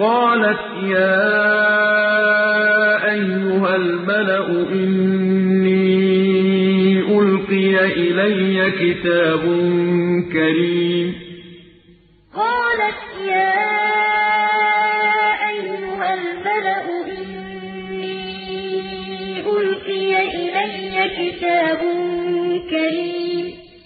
قَالَتْ يَا أَيُّهَا الْمَلَأُ إِنِّي أُلْقِيَ إِلَيَّ كِتَابٌ كَرِيمٌ. قَالَتْ يَا أَيُّهَا الْمَلَأُ إِنِّي أُلْقِيَ إِلَيَّ كِتَابٌ كَرِيمٌ